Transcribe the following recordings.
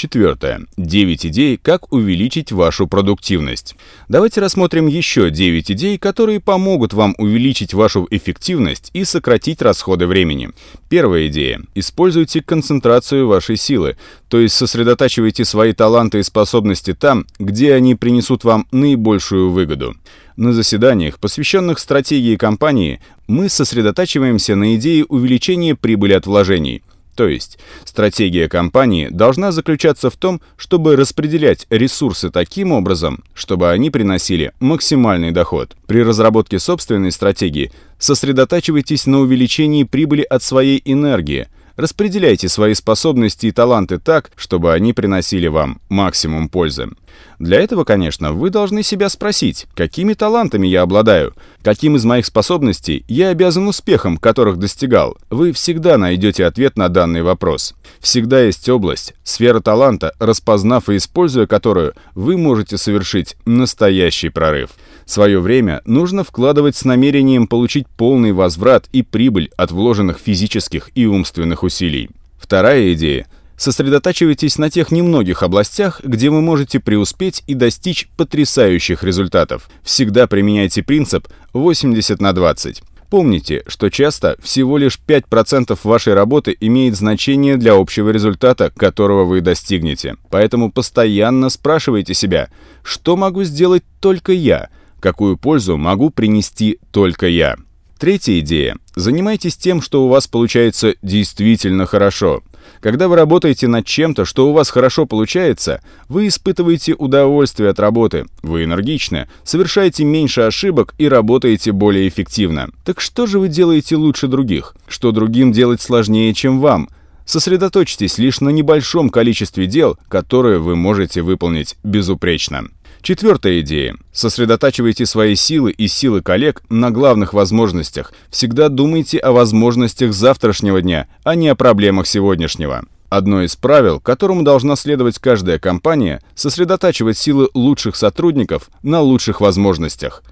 Четвертое. 9 идей, как увеличить вашу продуктивность. Давайте рассмотрим еще 9 идей, которые помогут вам увеличить вашу эффективность и сократить расходы времени. Первая идея. Используйте концентрацию вашей силы, то есть сосредотачивайте свои таланты и способности там, где они принесут вам наибольшую выгоду. На заседаниях, посвященных стратегии компании, мы сосредотачиваемся на идее увеличения прибыли от вложений – то есть, стратегия компании должна заключаться в том, чтобы распределять ресурсы таким образом, чтобы они приносили максимальный доход. При разработке собственной стратегии сосредотачивайтесь на увеличении прибыли от своей энергии – Распределяйте свои способности и таланты так, чтобы они приносили вам максимум пользы. Для этого, конечно, вы должны себя спросить, какими талантами я обладаю, каким из моих способностей я обязан успехам, которых достигал. Вы всегда найдете ответ на данный вопрос. Всегда есть область, сфера таланта, распознав и используя которую, вы можете совершить настоящий прорыв. Свое время нужно вкладывать с намерением получить полный возврат и прибыль от вложенных физических и умственных усилий. Вторая идея – Сосредотачивайтесь на тех немногих областях, где вы можете преуспеть и достичь потрясающих результатов. Всегда применяйте принцип 80 на 20. Помните, что часто всего лишь 5% вашей работы имеет значение для общего результата, которого вы достигнете. Поэтому постоянно спрашивайте себя, что могу сделать только я, какую пользу могу принести только я. Третья идея. Занимайтесь тем, что у вас получается действительно хорошо. Когда вы работаете над чем-то, что у вас хорошо получается, вы испытываете удовольствие от работы, вы энергичны, совершаете меньше ошибок и работаете более эффективно. Так что же вы делаете лучше других? Что другим делать сложнее, чем вам? Сосредоточьтесь лишь на небольшом количестве дел, которые вы можете выполнить безупречно. Четвертая идея. Сосредотачивайте свои силы и силы коллег на главных возможностях. Всегда думайте о возможностях завтрашнего дня, а не о проблемах сегодняшнего. Одно из правил, которому должна следовать каждая компания, сосредотачивать силы лучших сотрудников на лучших возможностях.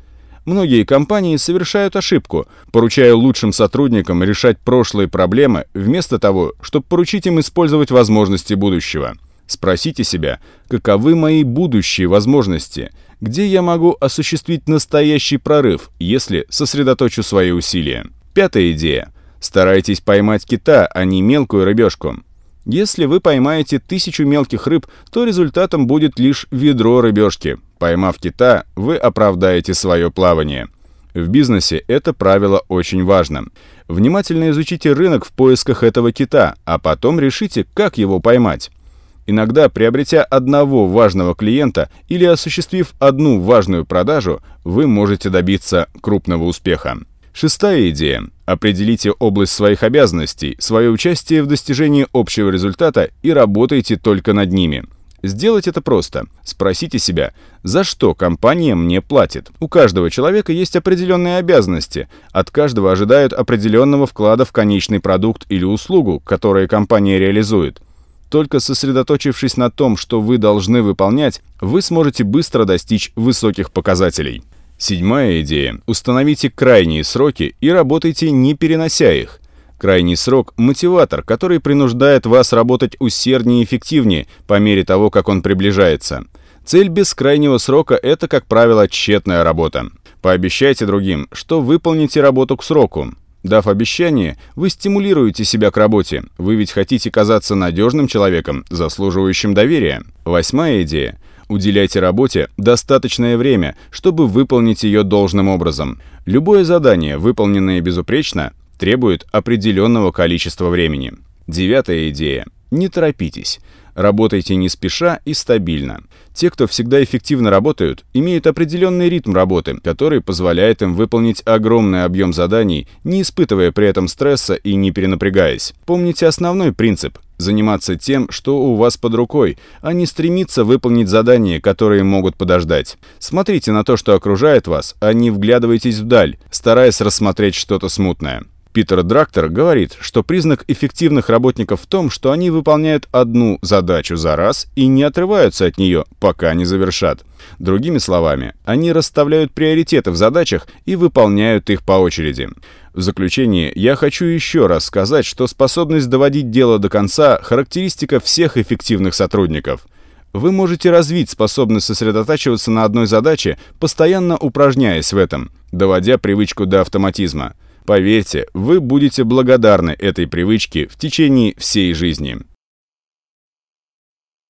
Многие компании совершают ошибку, поручая лучшим сотрудникам решать прошлые проблемы, вместо того, чтобы поручить им использовать возможности будущего. Спросите себя, каковы мои будущие возможности, где я могу осуществить настоящий прорыв, если сосредоточу свои усилия. Пятая идея. Старайтесь поймать кита, а не мелкую рыбешку. Если вы поймаете тысячу мелких рыб, то результатом будет лишь ведро рыбешки. Поймав кита, вы оправдаете свое плавание. В бизнесе это правило очень важно. Внимательно изучите рынок в поисках этого кита, а потом решите, как его поймать. Иногда, приобретя одного важного клиента или осуществив одну важную продажу, вы можете добиться крупного успеха. Шестая идея. Определите область своих обязанностей, свое участие в достижении общего результата и работайте только над ними. Сделать это просто. Спросите себя, за что компания мне платит. У каждого человека есть определенные обязанности. От каждого ожидают определенного вклада в конечный продукт или услугу, которые компания реализует. Только сосредоточившись на том, что вы должны выполнять, вы сможете быстро достичь высоких показателей. Седьмая идея. Установите крайние сроки и работайте не перенося их. Крайний срок – мотиватор, который принуждает вас работать усерднее и эффективнее по мере того, как он приближается. Цель без крайнего срока – это, как правило, тщетная работа. Пообещайте другим, что выполните работу к сроку. Дав обещание, вы стимулируете себя к работе. Вы ведь хотите казаться надежным человеком, заслуживающим доверия. Восьмая идея. Уделяйте работе достаточное время, чтобы выполнить ее должным образом. Любое задание, выполненное безупречно, требует определенного количества времени. Девятая идея. Не торопитесь. Работайте не спеша и стабильно. Те, кто всегда эффективно работают, имеют определенный ритм работы, который позволяет им выполнить огромный объем заданий, не испытывая при этом стресса и не перенапрягаясь. Помните основной принцип – заниматься тем, что у вас под рукой, а не стремиться выполнить задания, которые могут подождать. Смотрите на то, что окружает вас, а не вглядывайтесь вдаль, стараясь рассмотреть что-то смутное. Питер Драктор говорит, что признак эффективных работников в том, что они выполняют одну задачу за раз и не отрываются от нее, пока не завершат. Другими словами, они расставляют приоритеты в задачах и выполняют их по очереди. В заключение я хочу еще раз сказать, что способность доводить дело до конца – характеристика всех эффективных сотрудников. Вы можете развить способность сосредотачиваться на одной задаче, постоянно упражняясь в этом, доводя привычку до автоматизма. Поверьте, вы будете благодарны этой привычке в течение всей жизни.